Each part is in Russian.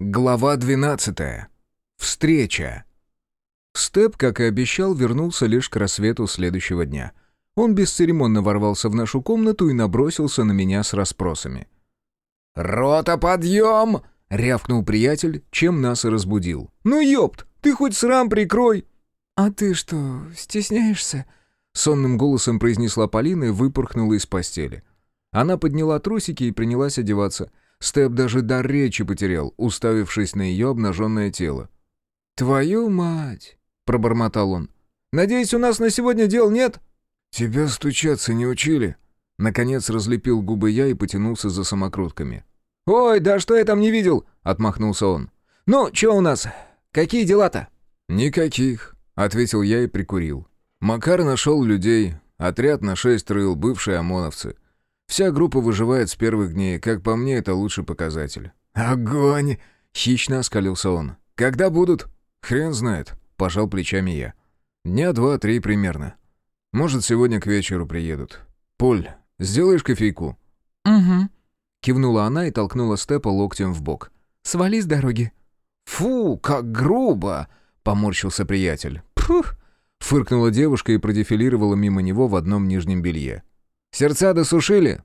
Глава 12. Встреча. Степ, как и обещал, вернулся лишь к рассвету следующего дня. Он бесцеремонно ворвался в нашу комнату и набросился на меня с расспросами. «Рота, подъем!» — рявкнул приятель, чем нас и разбудил. «Ну ёпт, ты хоть срам прикрой!» «А ты что, стесняешься?» — сонным голосом произнесла Полина и выпорхнула из постели. Она подняла трусики и принялась одеваться — Степ даже дар речи потерял, уставившись на ее обнаженное тело. «Твою мать!» — пробормотал он. «Надеюсь, у нас на сегодня дел нет?» «Тебя стучаться не учили?» Наконец разлепил губы я и потянулся за самокрутками. «Ой, да что я там не видел?» — отмахнулся он. «Ну, что у нас? Какие дела-то?» «Никаких», — ответил я и прикурил. Макар нашел людей, отряд на шесть рыл, бывшие ОМОНовцы. Вся группа выживает с первых дней, как по мне, это лучший показатель». «Огонь!» — хищно оскалился он. «Когда будут?» «Хрен знает», — пожал плечами я. «Дня два-три примерно. Может, сегодня к вечеру приедут. Поль, сделаешь кофейку?» «Угу», — кивнула она и толкнула Степа локтем в бок. «Свали с дороги». «Фу, как грубо!» — поморщился приятель. «Пфух!» — фыркнула девушка и продефилировала мимо него в одном нижнем белье. Сердца досушили?»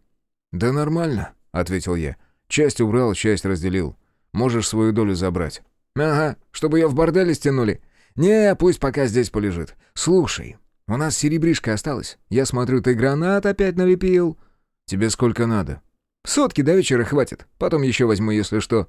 «Да нормально», — ответил я. «Часть убрал, часть разделил. Можешь свою долю забрать». «Ага, чтобы ее в борделе стянули. Не, пусть пока здесь полежит. Слушай, у нас серебришка осталась. Я смотрю, ты гранат опять налепил». «Тебе сколько надо?» «Сотки до вечера хватит. Потом еще возьму, если что».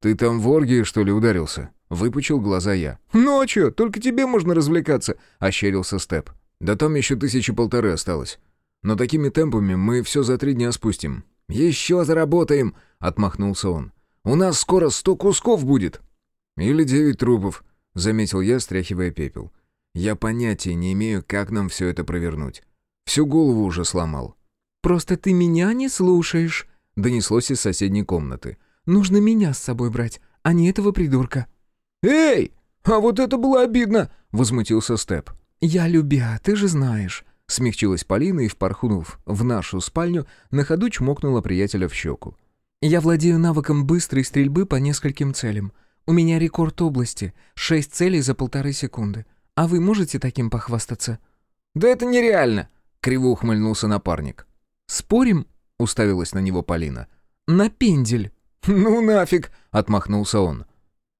«Ты там в оргии, что ли, ударился?» Выпучил глаза я. «Ночью, только тебе можно развлекаться», — ощерился Степ. «Да там еще тысячи полторы осталось. Но такими темпами мы все за три дня спустим». «Еще заработаем!» — отмахнулся он. «У нас скоро сто кусков будет!» «Или девять трупов», — заметил я, стряхивая пепел. «Я понятия не имею, как нам все это провернуть. Всю голову уже сломал». «Просто ты меня не слушаешь», — донеслось из соседней комнаты. «Нужно меня с собой брать, а не этого придурка». «Эй, а вот это было обидно!» — возмутился Степ. «Я любя, ты же знаешь. Смягчилась Полина и, впорхнув в нашу спальню, на ходу чмокнула приятеля в щеку. «Я владею навыком быстрой стрельбы по нескольким целям. У меня рекорд области — шесть целей за полторы секунды. А вы можете таким похвастаться?» «Да это нереально!» — криво ухмыльнулся напарник. «Спорим?» — уставилась на него Полина. «На пендель!» «Ну нафиг!» — отмахнулся он.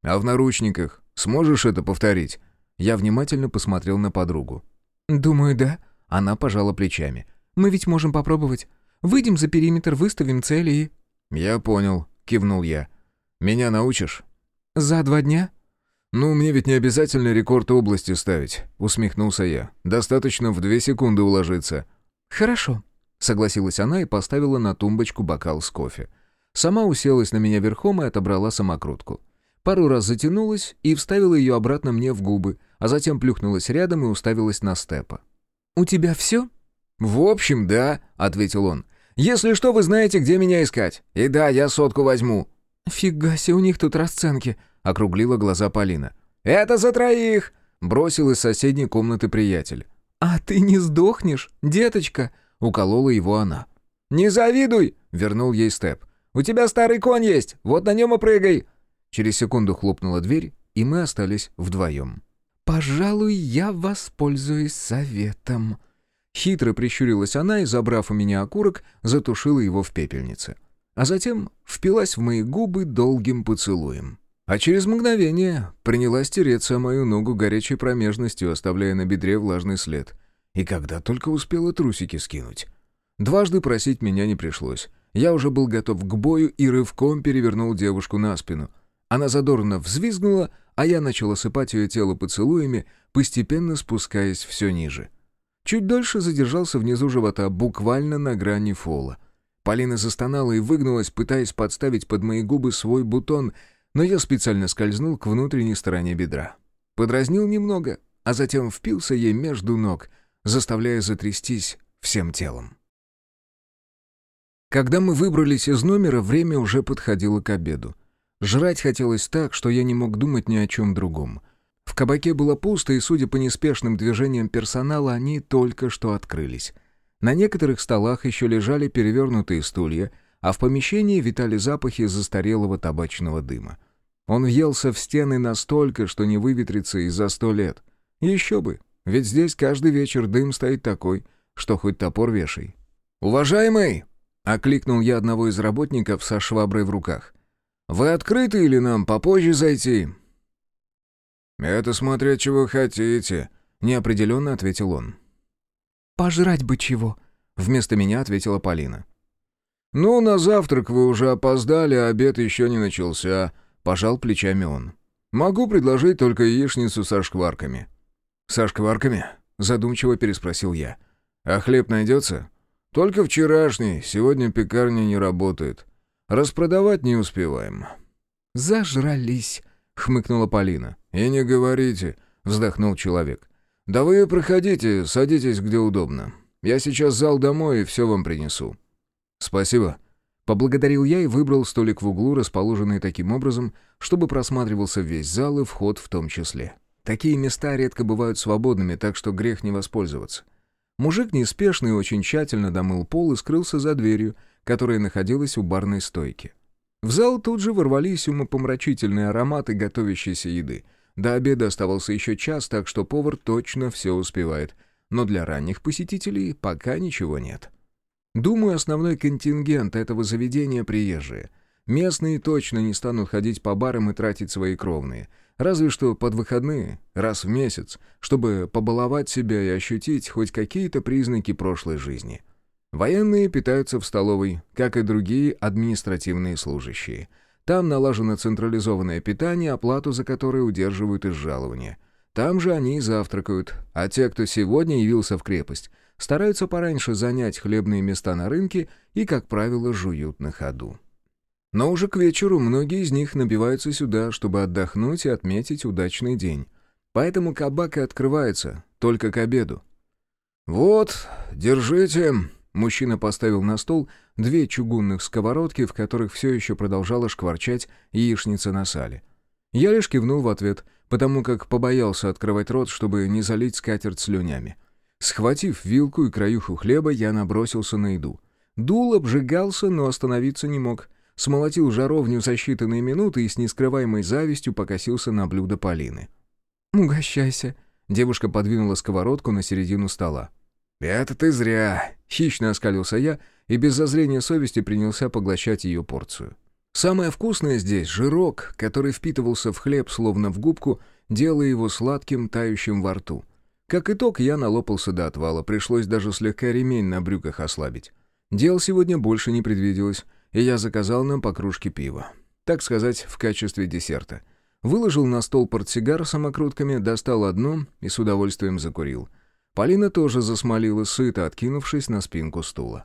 «А в наручниках сможешь это повторить?» Я внимательно посмотрел на подругу. «Думаю, да», она пожала плечами. «Мы ведь можем попробовать. Выйдем за периметр, выставим цели и...» «Я понял», — кивнул я. «Меня научишь?» «За два дня?» «Ну, мне ведь не обязательно рекорд области ставить», — усмехнулся я. «Достаточно в две секунды уложиться». «Хорошо», — согласилась она и поставила на тумбочку бокал с кофе. Сама уселась на меня верхом и отобрала самокрутку. Пару раз затянулась и вставила ее обратно мне в губы, а затем плюхнулась рядом и уставилась на степа. «У тебя все?» «В общем, да», — ответил он. «Если что, вы знаете, где меня искать. И да, я сотку возьму». «Фига себе, у них тут расценки», — округлила глаза Полина. «Это за троих!» — бросил из соседней комнаты приятель. «А ты не сдохнешь, деточка?» — уколола его она. «Не завидуй!» — вернул ей Степ. «У тебя старый конь есть, вот на нем и прыгай!» Через секунду хлопнула дверь, и мы остались вдвоем. «Пожалуй, я воспользуюсь советом». Хитро прищурилась она и, забрав у меня окурок, затушила его в пепельнице. А затем впилась в мои губы долгим поцелуем. А через мгновение принялась тереться мою ногу горячей промежностью, оставляя на бедре влажный след. И когда только успела трусики скинуть. Дважды просить меня не пришлось. Я уже был готов к бою и рывком перевернул девушку на спину. Она задорно взвизгнула, а я начал осыпать ее тело поцелуями, постепенно спускаясь все ниже. Чуть дольше задержался внизу живота, буквально на грани фола. Полина застонала и выгнулась, пытаясь подставить под мои губы свой бутон, но я специально скользнул к внутренней стороне бедра. Подразнил немного, а затем впился ей между ног, заставляя затрястись всем телом. Когда мы выбрались из номера, время уже подходило к обеду. Жрать хотелось так, что я не мог думать ни о чем другом. В кабаке было пусто, и, судя по неспешным движениям персонала, они только что открылись. На некоторых столах еще лежали перевернутые стулья, а в помещении витали запахи застарелого табачного дыма. Он въелся в стены настолько, что не выветрится и за сто лет. Еще бы, ведь здесь каждый вечер дым стоит такой, что хоть топор вешай. «Уважаемый!» — окликнул я одного из работников со шваброй в руках. «Вы открыты или нам попозже зайти?» «Это смотря чего хотите», — неопределенно ответил он. «Пожрать бы чего», — вместо меня ответила Полина. «Ну, на завтрак вы уже опоздали, а обед еще не начался», — пожал плечами он. «Могу предложить только яичницу со шкварками». «Со шкварками?» — задумчиво переспросил я. «А хлеб найдется?» «Только вчерашний, сегодня пекарня не работает. Распродавать не успеваем». «Зажрались», — хмыкнула Полина. «И не говорите», — вздохнул человек. «Да вы проходите, садитесь где удобно. Я сейчас зал домой и все вам принесу». «Спасибо». Поблагодарил я и выбрал столик в углу, расположенный таким образом, чтобы просматривался весь зал и вход в том числе. Такие места редко бывают свободными, так что грех не воспользоваться. Мужик неспешно и очень тщательно домыл пол и скрылся за дверью, которая находилась у барной стойки. В зал тут же ворвались умопомрачительные ароматы готовящейся еды. До обеда оставался еще час, так что повар точно все успевает. Но для ранних посетителей пока ничего нет. Думаю, основной контингент этого заведения — приезжие. Местные точно не станут ходить по барам и тратить свои кровные. Разве что под выходные, раз в месяц, чтобы побаловать себя и ощутить хоть какие-то признаки прошлой жизни. — Военные питаются в столовой, как и другие административные служащие. Там налажено централизованное питание, оплату за которое удерживают из жалования. Там же они и завтракают, а те, кто сегодня явился в крепость, стараются пораньше занять хлебные места на рынке и, как правило, жуют на ходу. Но уже к вечеру многие из них набиваются сюда, чтобы отдохнуть и отметить удачный день. Поэтому кабак и открывается только к обеду. «Вот, держите», Мужчина поставил на стол две чугунных сковородки, в которых все еще продолжала шкварчать яичница на сале. Я лишь кивнул в ответ, потому как побоялся открывать рот, чтобы не залить скатерть слюнями. Схватив вилку и краюху хлеба, я набросился на еду. Дул обжигался, но остановиться не мог. Смолотил жаровню за считанные минуты и с нескрываемой завистью покосился на блюдо Полины. «Угощайся», — девушка подвинула сковородку на середину стола. «Это ты зря!» — хищно оскалился я и без зазрения совести принялся поглощать ее порцию. Самое вкусное здесь — жирок, который впитывался в хлеб словно в губку, делая его сладким, тающим во рту. Как итог, я налопался до отвала, пришлось даже слегка ремень на брюках ослабить. Дел сегодня больше не предвиделось, и я заказал нам по кружке пива. Так сказать, в качестве десерта. Выложил на стол портсигар с самокрутками, достал одну и с удовольствием закурил — Полина тоже засмолила, сыто откинувшись на спинку стула.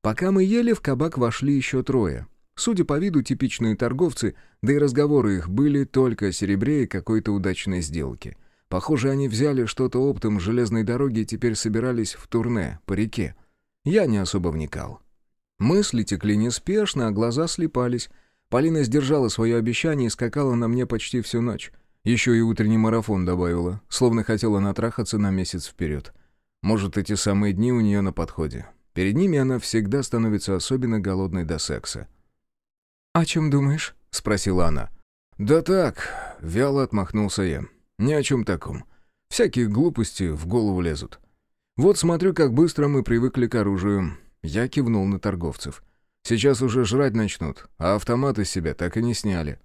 Пока мы ели, в кабак вошли еще трое. Судя по виду, типичные торговцы, да и разговоры их были только о серебре и какой-то удачной сделке. Похоже, они взяли что-то оптом с железной дороги и теперь собирались в турне по реке. Я не особо вникал. Мысли текли неспешно, а глаза слепались. Полина сдержала свое обещание и скакала на мне почти всю ночь. Еще и утренний марафон добавила, словно хотела натрахаться на месяц вперед. Может, эти самые дни у нее на подходе. Перед ними она всегда становится особенно голодной до секса. «О чем думаешь?» — спросила она. «Да так», — вяло отмахнулся я. «Ни о чем таком. Всякие глупости в голову лезут. Вот смотрю, как быстро мы привыкли к оружию». Я кивнул на торговцев. «Сейчас уже жрать начнут, а автоматы с себя так и не сняли».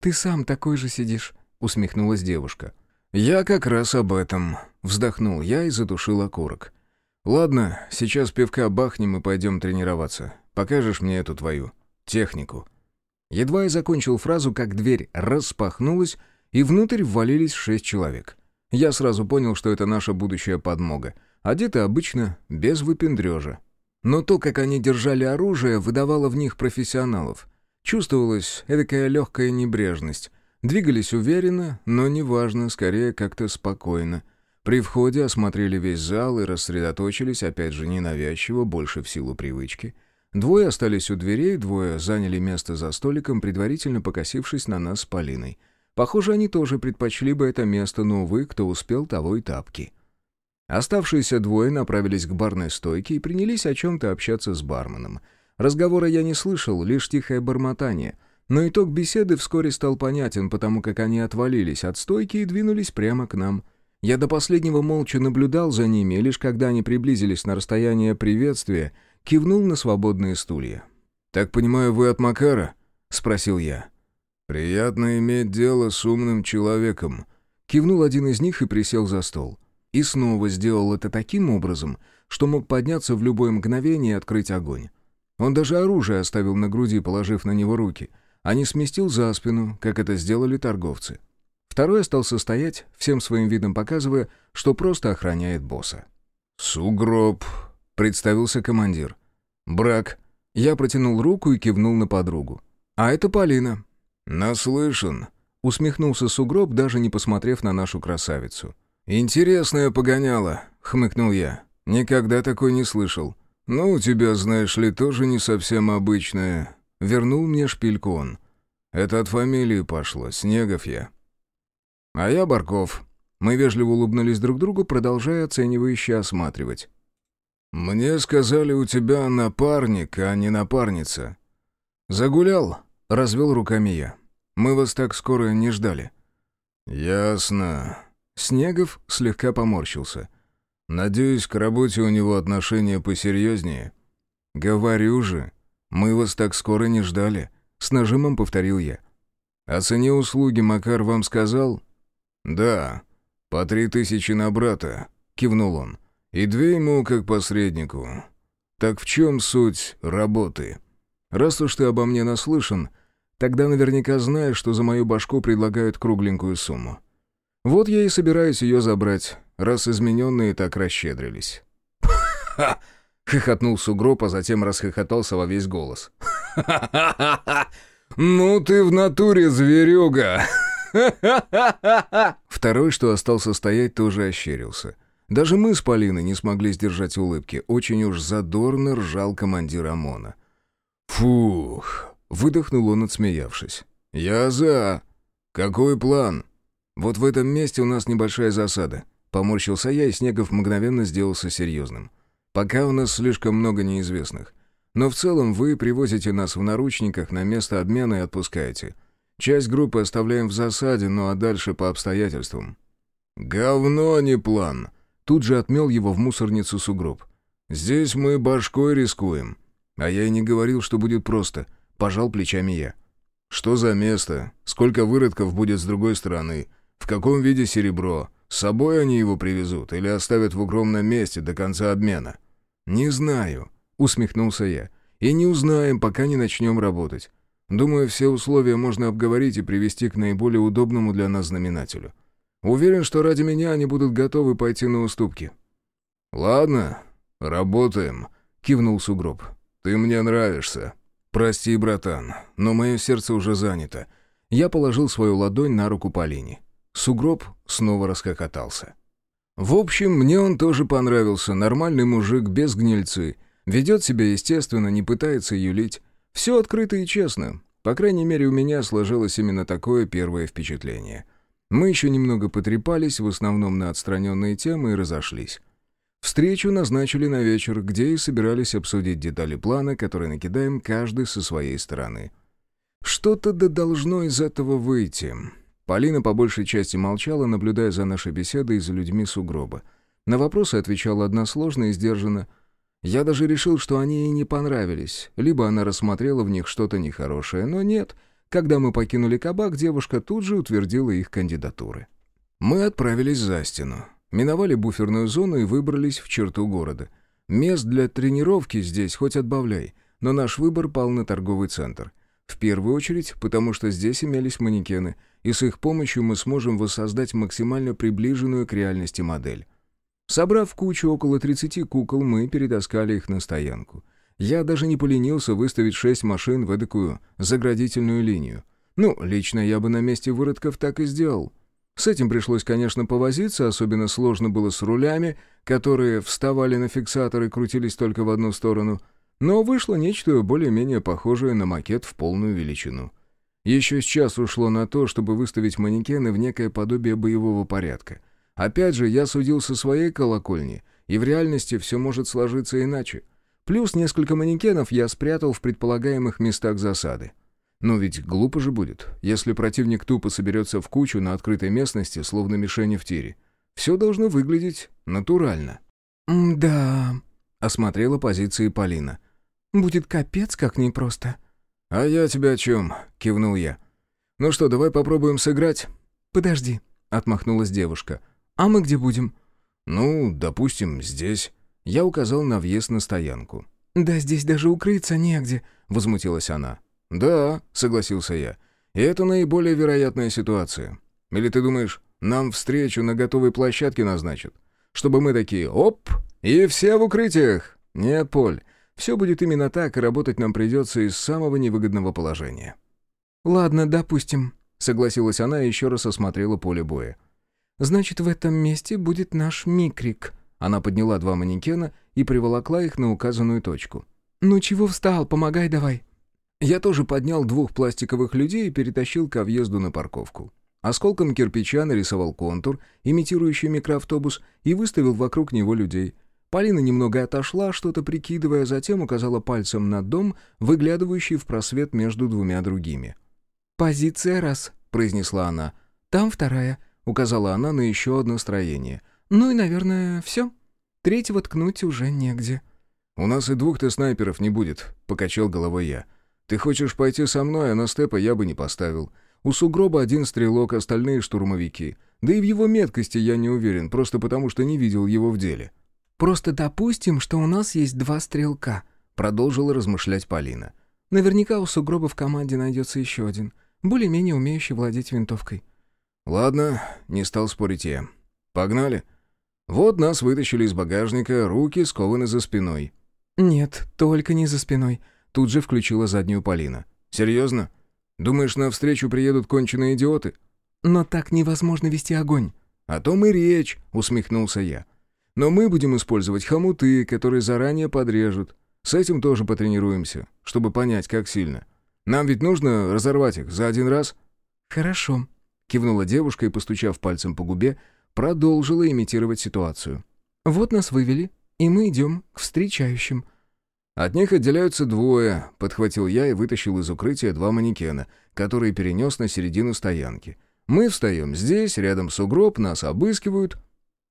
«Ты сам такой же сидишь», — усмехнулась девушка. «Я как раз об этом», — вздохнул я и задушил окурок. «Ладно, сейчас пивка бахнем и пойдем тренироваться. Покажешь мне эту твою технику». Едва я закончил фразу, как дверь распахнулась, и внутрь ввалились шесть человек. Я сразу понял, что это наша будущая подмога. Одеты обычно, без выпендрежа. Но то, как они держали оружие, выдавало в них профессионалов. Чувствовалась эдакая легкая небрежность. Двигались уверенно, но неважно, скорее как-то спокойно. При входе осмотрели весь зал и рассредоточились, опять же, ненавязчиво, больше в силу привычки. Двое остались у дверей, двое заняли место за столиком, предварительно покосившись на нас с Полиной. Похоже, они тоже предпочли бы это место, но, увы, кто успел, того и тапки. Оставшиеся двое направились к барной стойке и принялись о чем-то общаться с барменом — Разговора я не слышал, лишь тихое бормотание. Но итог беседы вскоре стал понятен, потому как они отвалились от стойки и двинулись прямо к нам. Я до последнего молча наблюдал за ними, и лишь когда они приблизились на расстояние приветствия, кивнул на свободные стулья. «Так понимаю, вы от Макара?» — спросил я. «Приятно иметь дело с умным человеком», — кивнул один из них и присел за стол. И снова сделал это таким образом, что мог подняться в любое мгновение и открыть огонь. Он даже оружие оставил на груди, положив на него руки, а не сместил за спину, как это сделали торговцы. Второй остался стоять, всем своим видом показывая, что просто охраняет босса. «Сугроб», — представился командир. «Брак». Я протянул руку и кивнул на подругу. «А это Полина». «Наслышан», — усмехнулся Сугроб, даже не посмотрев на нашу красавицу. «Интересное погоняло», — хмыкнул я. «Никогда такой не слышал». «Ну, у тебя, знаешь ли, тоже не совсем обычное». Вернул мне шпильку он. «Это от фамилии пошло, Снегов я». «А я Барков». Мы вежливо улыбнулись друг другу, продолжая оценивающе осматривать. «Мне сказали, у тебя напарник, а не напарница». «Загулял?» — развел руками я. «Мы вас так скоро не ждали». «Ясно». Снегов слегка поморщился. «Надеюсь, к работе у него отношения посерьезнее». «Говорю же, мы вас так скоро не ждали», — с нажимом повторил я. «О цене услуги Макар вам сказал?» «Да, по три тысячи на брата», — кивнул он. И две ему как посреднику. Так в чем суть работы? Раз уж ты обо мне наслышан, тогда наверняка знаешь, что за мою башку предлагают кругленькую сумму. Вот я и собираюсь ее забрать, раз измененные так расщедрились. «Ха!» — хохотнул сугроб, а затем расхохотался во весь голос. «Ха-ха-ха! Ну ты в натуре зверюга!» Второй, что остался стоять, тоже ощерился. Даже мы с Полиной не смогли сдержать улыбки. Очень уж задорно ржал командир ОМОНа. «Фух!» — выдохнул он, отсмеявшись. «Я за! Какой план?» «Вот в этом месте у нас небольшая засада». Поморщился я, и Снегов мгновенно сделался серьезным. «Пока у нас слишком много неизвестных. Но в целом вы привозите нас в наручниках на место обмена и отпускаете. Часть группы оставляем в засаде, ну а дальше по обстоятельствам». «Говно не план!» Тут же отмел его в мусорницу сугроб. «Здесь мы башкой рискуем». А я и не говорил, что будет просто. Пожал плечами я. «Что за место? Сколько выродков будет с другой стороны? В каком виде серебро? С собой они его привезут или оставят в укромном месте до конца обмена?» «Не знаю», — усмехнулся я. «И не узнаем, пока не начнем работать. Думаю, все условия можно обговорить и привести к наиболее удобному для нас знаменателю. Уверен, что ради меня они будут готовы пойти на уступки». «Ладно, работаем», — кивнул Сугроб. «Ты мне нравишься». «Прости, братан, но мое сердце уже занято». Я положил свою ладонь на руку Полине. Сугроб снова расхохотался. В общем, мне он тоже понравился. Нормальный мужик, без гнильцы. Ведет себя естественно, не пытается юлить. Все открыто и честно. По крайней мере, у меня сложилось именно такое первое впечатление. Мы еще немного потрепались, в основном на отстраненные темы, и разошлись. Встречу назначили на вечер, где и собирались обсудить детали плана, который накидаем каждый со своей стороны. Что-то да должно из этого выйти. Полина по большей части молчала, наблюдая за нашей беседой и за людьми сугроба. На вопросы отвечала односложно и сдержанно. Я даже решил, что они ей не понравились, либо она рассмотрела в них что-то нехорошее, но нет — когда мы покинули кабак, девушка тут же утвердила их кандидатуры. Мы отправились за стену, миновали буферную зону и выбрались в черту города. Мест для тренировки здесь хоть отбавляй, но наш выбор пал на торговый центр. В первую очередь, потому что здесь имелись манекены, и с их помощью мы сможем воссоздать максимально приближенную к реальности модель. Собрав кучу около 30 кукол, мы перетаскали их на стоянку. Я даже не поленился выставить шесть машин в эдакую заградительную линию. Ну, лично я бы на месте выродков так и сделал. С этим пришлось, конечно, повозиться, особенно сложно было с рулями, которые вставали на фиксатор и крутились только в одну сторону, но вышло нечто более-менее похожее на макет в полную величину. Еще сейчас ушло на то, чтобы выставить манекены в некое подобие боевого порядка. Опять же, я судил со своей колокольни, и в реальности все может сложиться иначе — Плюс несколько манекенов я спрятал в предполагаемых местах засады. Но ведь глупо же будет, если противник тупо соберется в кучу на открытой местности, словно мишени в тире. Все должно выглядеть натурально. «Да», — осмотрела позиции Полина. «Будет капец как непросто». «А я тебя о чем?» — кивнул я. «Ну что, давай попробуем сыграть?» «Подожди», — отмахнулась девушка. «А мы где будем?» «Ну, допустим, здесь». Я указал на въезд на стоянку. «Да здесь даже укрыться негде», — возмутилась она. «Да», — согласился я. «И это наиболее вероятная ситуация. Или ты думаешь, нам встречу на готовой площадке назначат? Чтобы мы такие «оп» и все в укрытиях? Нет, Поль, все будет именно так, и работать нам придется из самого невыгодного положения». «Ладно, допустим», — согласилась она и еще раз осмотрела поле боя. «Значит, в этом месте будет наш микрик». Она подняла два манекена и приволокла их на указанную точку. «Ну чего встал? Помогай давай». Я тоже поднял двух пластиковых людей и перетащил ко въезду на парковку. Осколком кирпича нарисовал контур, имитирующий микроавтобус, и выставил вокруг него людей. Полина немного отошла, что-то прикидывая, затем указала пальцем на дом, выглядывающий в просвет между двумя другими. «Позиция раз», — произнесла она. «Там вторая», — указала она на еще одно строение. «Ну и, наверное, все. Третьего ткнуть уже негде». «У нас и двух-то снайперов не будет», — покачал головой я. Ты хочешь пойти со мной, а на степа я бы не поставил. У сугроба один стрелок, остальные штурмовики. Да и в его меткости я не уверен, просто потому что не видел его в деле». «Просто допустим, что у нас есть два стрелка», — продолжила размышлять Полина. «Наверняка у сугроба в команде найдется еще один, более-менее умеющий владеть винтовкой». «Ладно», — не стал спорить я. «Погнали». Вот нас вытащили из багажника, руки скованы за спиной. «Нет, только не за спиной», Тут же включила заднюю Полина. «Серьезно? Думаешь, навстречу приедут конченые идиоты?» «Но так невозможно вести огонь». «О том и речь», — усмехнулся я. «Но мы будем использовать хомуты, которые заранее подрежут. С этим тоже потренируемся, чтобы понять, как сильно. Нам ведь нужно разорвать их за один раз?» «Хорошо», — кивнула девушка и, постучав пальцем по губе, продолжила имитировать ситуацию. «Вот нас вывели, и мы идем к встречающим. От них отделяются двое, подхватил я и вытащил из укрытия два манекена, которые перенес на середину стоянки. Мы встаем здесь, рядом сугроб, нас обыскивают.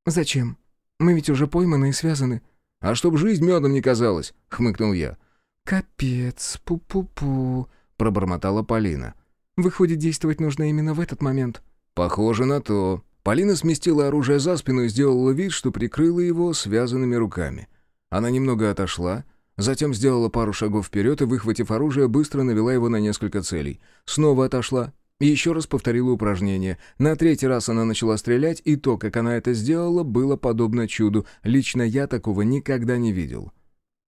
«Зачем? Мы ведь уже пойманы и связаны». «А чтоб жизнь медом не казалась», — хмыкнул я. «Капец, пу-пу-пу», — пробормотала Полина. «Выходит, действовать нужно именно в этот момент». «Похоже на то». Полина сместила оружие за спину и сделала вид, что прикрыла его связанными руками. Она немного отошла, Затем сделала пару шагов вперед и, выхватив оружие, быстро навела его на несколько целей. Снова отошла. Еще раз повторила упражнение. На третий раз она начала стрелять, и то, как она это сделала, было подобно чуду. Лично я такого никогда не видел.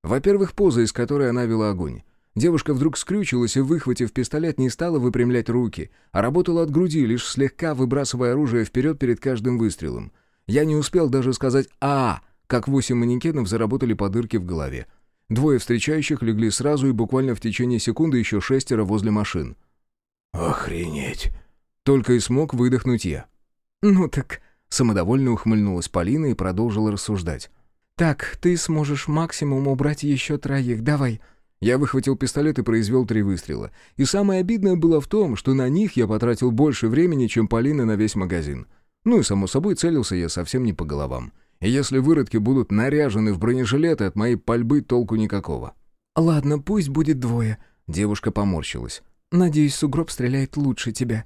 Во-первых, поза, из которой она вела огонь. Девушка вдруг скрючилась и, выхватив пистолет, не стала выпрямлять руки, а работала от груди, лишь слегка выбрасывая оружие вперед перед каждым выстрелом. Я не успел даже сказать «А!», как восемь манекенов заработали по дырке в голове. Двое встречающих легли сразу и буквально в течение секунды еще шестеро возле машин. «Охренеть!» Только и смог выдохнуть я. «Ну так...» Самодовольно ухмыльнулась Полина и продолжила рассуждать. «Так, ты сможешь максимум убрать еще троих, давай». Я выхватил пистолет и произвел три выстрела. И самое обидное было в том, что на них я потратил больше времени, чем Полина на весь магазин. Ну и, само собой, целился я совсем не по головам. И если выродки будут наряжены в бронежилеты, от моей пальбы толку никакого». «Ладно, пусть будет двое», — девушка поморщилась. «Надеюсь, сугроб стреляет лучше тебя».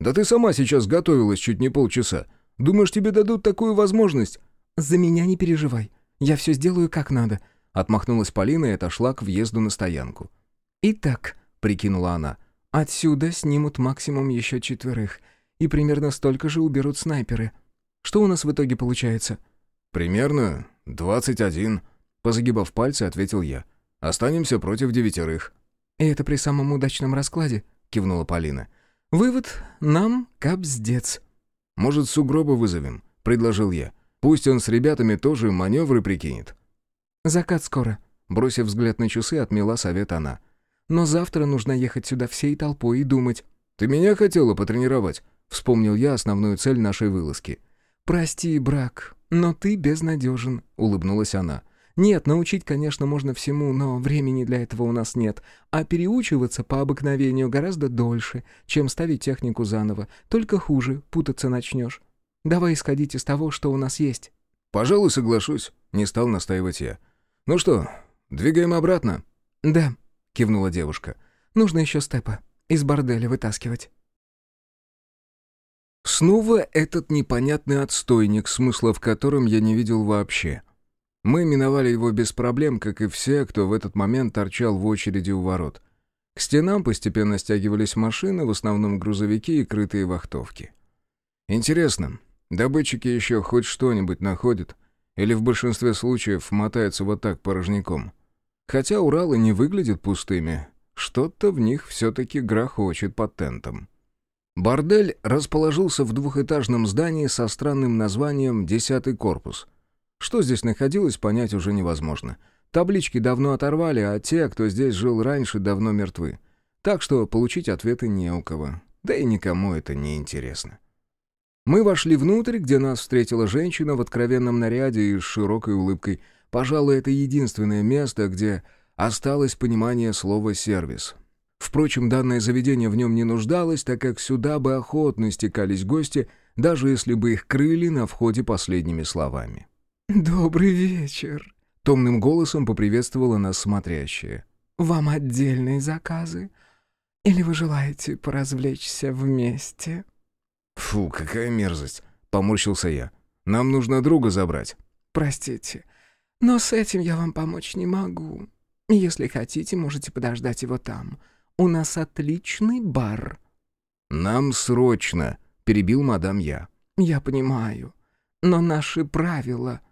«Да ты сама сейчас готовилась чуть не полчаса. Думаешь, тебе дадут такую возможность?» «За меня не переживай. Я все сделаю как надо», — отмахнулась Полина и отошла к въезду на стоянку. «Итак», — прикинула она, — «отсюда снимут максимум еще четверых, и примерно столько же уберут снайперы. Что у нас в итоге получается?» «Примерно двадцать один», — позагибав пальцы, ответил я. «Останемся против девятерых». «И это при самом удачном раскладе», — кивнула Полина. «Вывод — нам капздец». «Может, сугроба вызовем?» — предложил я. «Пусть он с ребятами тоже маневры прикинет». «Закат скоро», — бросив взгляд на часы, отмела совет она. «Но завтра нужно ехать сюда всей толпой и думать». «Ты меня хотела потренировать?» — вспомнил я основную цель нашей вылазки. «Прости, брак, «Но ты безнадежен», — улыбнулась она. Нет, научить, конечно, можно всему, но времени для этого у нас нет. А переучиваться по обыкновению гораздо дольше, чем ставить технику заново. Только хуже, путаться начнешь. Давай исходить из того, что у нас есть». «Пожалуй, соглашусь», — не стал настаивать я. «Ну что, двигаем обратно?» «Да», — кивнула девушка. «Нужно еще степа. Из борделя вытаскивать». Снова этот непонятный отстойник, смысла в котором я не видел вообще. Мы миновали его без проблем, как и все, кто в этот момент торчал в очереди у ворот. К стенам постепенно стягивались машины, в основном грузовики и крытые вахтовки. Интересно, добытчики еще хоть что-нибудь находят? Или в большинстве случаев мотаются вот так порожняком? Хотя Уралы не выглядят пустыми, что-то в них все-таки грохочет под тентом. Бордель расположился в двухэтажном здании со странным названием «Десятый корпус». Что здесь находилось, понять уже невозможно. Таблички давно оторвали, а те, кто здесь жил раньше, давно мертвы. Так что получить ответы не у кого. Да и никому это не интересно. Мы вошли внутрь, где нас встретила женщина в откровенном наряде и с широкой улыбкой. Пожалуй, это единственное место, где осталось понимание слова «сервис». Впрочем, данное заведение в нем не нуждалось, так как сюда бы охотно стекались гости, даже если бы их крыли на входе последними словами. «Добрый вечер», — томным голосом поприветствовала нас смотрящая. «Вам отдельные заказы? Или вы желаете поразвлечься вместе?» «Фу, какая мерзость!» — поморщился я. «Нам нужно друга забрать». «Простите, но с этим я вам помочь не могу. Если хотите, можете подождать его там. У нас отличный бар». «Нам срочно», — перебил мадам я. «Я понимаю. Но наши правила...»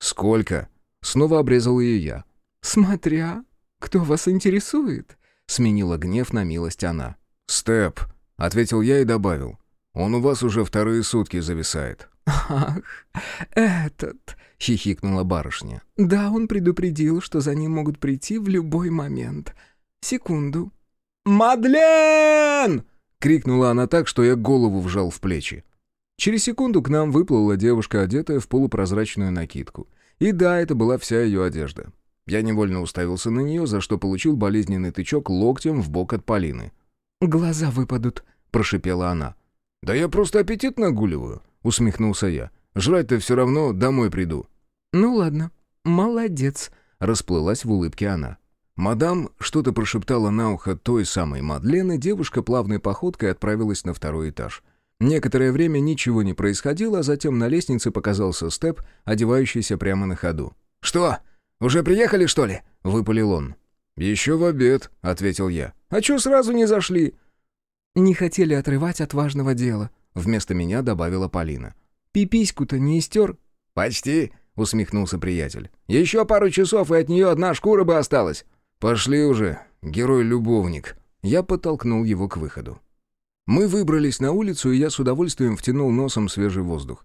«Сколько?» — снова обрезал ее я. «Смотря, кто вас интересует», — сменила гнев на милость она. «Степ», — ответил я и добавил. «Он у вас уже вторые сутки зависает». «Ах, этот...» — хихикнула барышня. «Да, он предупредил, что за ним могут прийти в любой момент. Секунду». «Мадлен!» — крикнула она так, что я голову вжал в плечи. Через секунду к нам выплыла девушка, одетая в полупрозрачную накидку. И да, это была вся ее одежда. Я невольно уставился на нее, за что получил болезненный тычок локтем в бок от Полины. «Глаза выпадут», — прошипела она. «Да я просто аппетит нагуливаю», — усмехнулся я. «Жрать-то все равно домой приду». «Ну ладно, молодец», — расплылась в улыбке она. Мадам что-то прошептала на ухо той самой Мадлен, и девушка плавной походкой отправилась на второй этаж. Некоторое время ничего не происходило, а затем на лестнице показался Степ, одевающийся прямо на ходу. «Что, уже приехали, что ли?» — выпалил он. «Еще в обед», — ответил я. «А чё сразу не зашли?» «Не хотели отрывать от важного дела», — вместо меня добавила Полина. «Пипиську-то не истер?» «Почти», — усмехнулся приятель. «Еще пару часов, и от нее одна шкура бы осталась». «Пошли уже, герой-любовник». Я подтолкнул его к выходу. Мы выбрались на улицу, и я с удовольствием втянул носом свежий воздух.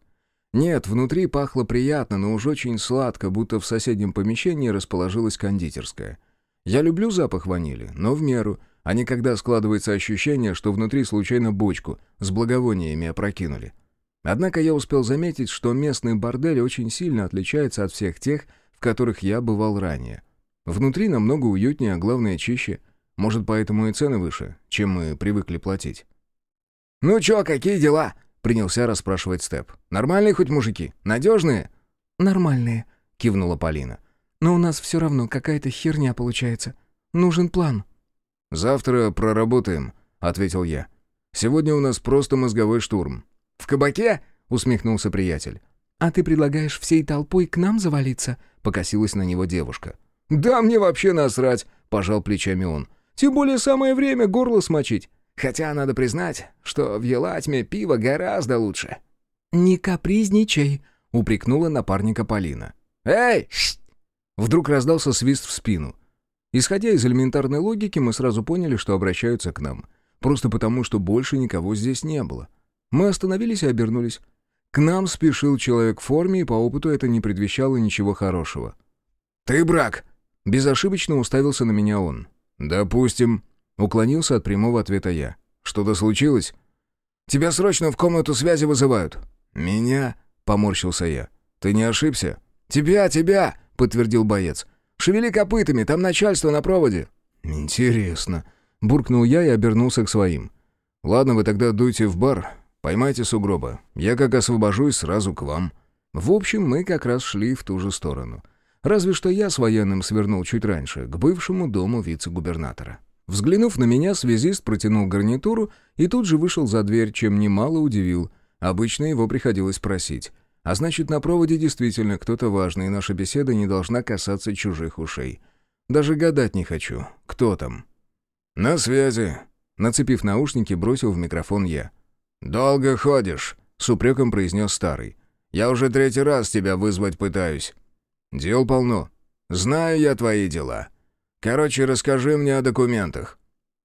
Нет, внутри пахло приятно, но уж очень сладко, будто в соседнем помещении расположилась кондитерская. Я люблю запах ванили, но в меру, а не когда складывается ощущение, что внутри случайно бочку с благовониями опрокинули. Однако я успел заметить, что местный бордель очень сильно отличается от всех тех, в которых я бывал ранее. Внутри намного уютнее, а главное чище. Может, поэтому и цены выше, чем мы привыкли платить. «Ну чё, какие дела?» — принялся расспрашивать Степ. «Нормальные хоть мужики? Надежные?» «Нормальные», — кивнула Полина. «Но у нас все равно какая-то херня получается. Нужен план». «Завтра проработаем», — ответил я. «Сегодня у нас просто мозговой штурм». «В кабаке?» — усмехнулся приятель. «А ты предлагаешь всей толпой к нам завалиться?» — покосилась на него девушка. «Да мне вообще насрать», — пожал плечами он. «Тем более самое время горло смочить. Хотя надо признать, что в Елатьме пиво гораздо лучше». «Не капризничай», — упрекнула напарника Полина. «Эй!» Вдруг раздался свист в спину. Исходя из элементарной логики, мы сразу поняли, что обращаются к нам. Просто потому, что больше никого здесь не было. Мы остановились и обернулись. К нам спешил человек в форме, и по опыту это не предвещало ничего хорошего. «Ты брак!» Безошибочно уставился на меня он. «Допустим». Уклонился от прямого ответа я. «Что-то случилось?» «Тебя срочно в комнату связи вызывают». «Меня?» — поморщился я. «Ты не ошибся?» «Тебя, тебя!» —— подтвердил боец. «Шевели копытами, там начальство на проводе». «Интересно», — буркнул я и обернулся к своим. «Ладно, вы тогда дуйте в бар, поймайте сугроба. Я как освобожусь, сразу к вам». В общем, мы как раз шли в ту же сторону. Разве что я с военным свернул чуть раньше, к бывшему дому вице-губернатора. Взглянув на меня, связист протянул гарнитуру и тут же вышел за дверь, чем немало удивил. Обычно его приходилось просить. А значит, на проводе действительно кто-то важный, и наша беседа не должна касаться чужих ушей. Даже гадать не хочу. Кто там? «На связи», — нацепив наушники, бросил в микрофон я. «Долго ходишь», — с упреком произнес старый. Я уже третий раз тебя вызвать пытаюсь. Дел полно. Знаю я твои дела. Короче, расскажи мне о документах».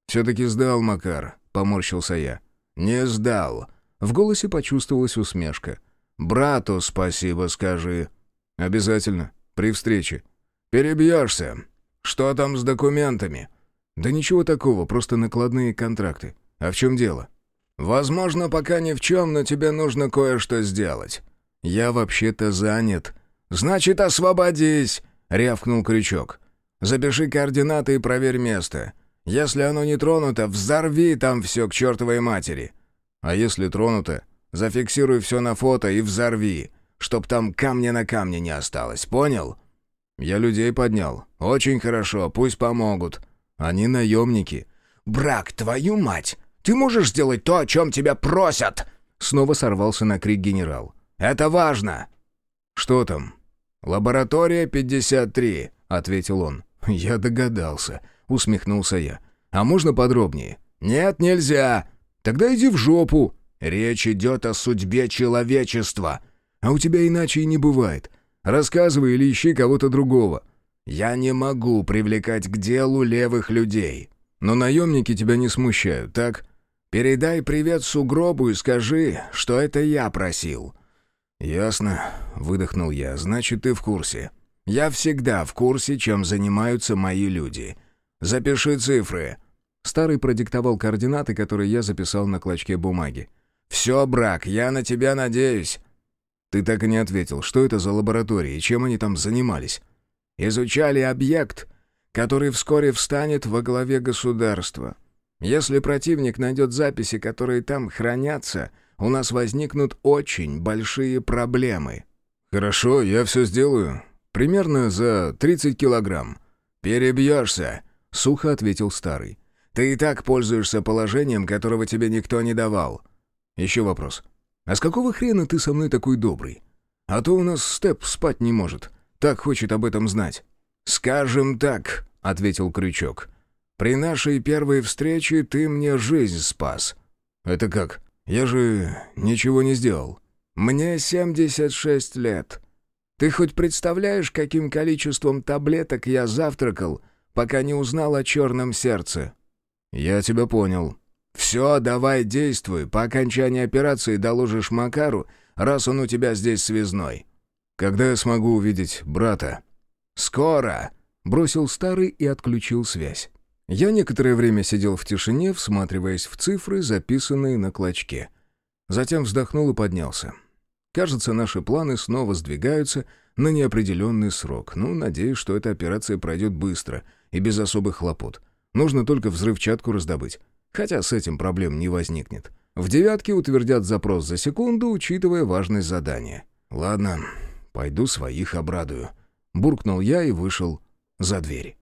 «Все-таки сдал, Макар», — поморщился я. «Не сдал». В голосе почувствовалась усмешка. «Брату спасибо скажи». «Обязательно. При встрече». «Перебьешься. Что там с документами?» «Да ничего такого, просто накладные контракты. А в чем дело?» «Возможно, пока ни в чем, но тебе нужно кое-что сделать. «Я вообще-то занят». «Значит, освободись!» — рявкнул Крючок. «Запиши координаты и проверь место. Если оно не тронуто, взорви там все к чертовой матери. А если тронуто, зафиксируй все на фото и взорви, чтоб там камня на камне не осталось, понял?» «Я людей поднял. Очень хорошо, пусть помогут. Они наемники». «Брак, твою мать! Ты можешь сделать то, о чем тебя просят!» Снова сорвался на крик генерал. Это важно!» «Что там?» «Лаборатория 53», — ответил он. «Я догадался», — усмехнулся я. «А можно подробнее?» «Нет, нельзя!» «Тогда иди в жопу!» «Речь идет о судьбе человечества!» «А у тебя иначе и не бывает. Рассказывай или ищи кого-то другого». «Я не могу привлекать к делу левых людей». «Но наемники тебя не смущают, так?» «Передай привет сугробу и скажи, что это я просил». «Ясно», — выдохнул я. «Значит, ты в курсе». «Я всегда в курсе, чем занимаются мои люди. Запиши цифры». Старый продиктовал координаты, которые я записал на клочке бумаги. «Все, брак, я на тебя надеюсь». «Ты так и не ответил, что это за лаборатории и чем они там занимались?» «Изучали объект, который вскоре встанет во главе государства. Если противник найдет записи, которые там хранятся, у нас возникнут очень большие проблемы». «Хорошо, я все сделаю. Примерно за 30 килограмм». «Перебьешься», — сухо ответил старый. «Ты и так пользуешься положением, которого тебе никто не давал». «Еще вопрос. А с какого хрена ты со мной такой добрый? А то у нас Степ спать не может. Так хочет об этом знать». «Скажем так», — ответил Крючок. «При нашей первой встрече ты мне жизнь спас». «Это как?» Я же ничего не сделал. Мне 76 лет. Ты хоть представляешь, каким количеством таблеток я завтракал, пока не узнал о черном сердце? Я тебя понял. Все, давай действуй. По окончании операции доложишь Макару, раз он у тебя здесь связной. Когда я смогу увидеть брата? Скоро. Бросил старый и отключил связь. Я некоторое время сидел в тишине, всматриваясь в цифры, записанные на клочке. Затем вздохнул и поднялся. Кажется, наши планы снова сдвигаются на неопределенный срок. Ну, надеюсь, что эта операция пройдет быстро и без особых хлопот. Нужно только взрывчатку раздобыть. Хотя с этим проблем не возникнет. В девятке утвердят запрос за секунду, учитывая важность задания. «Ладно, пойду своих обрадую». Буркнул я и вышел за дверь.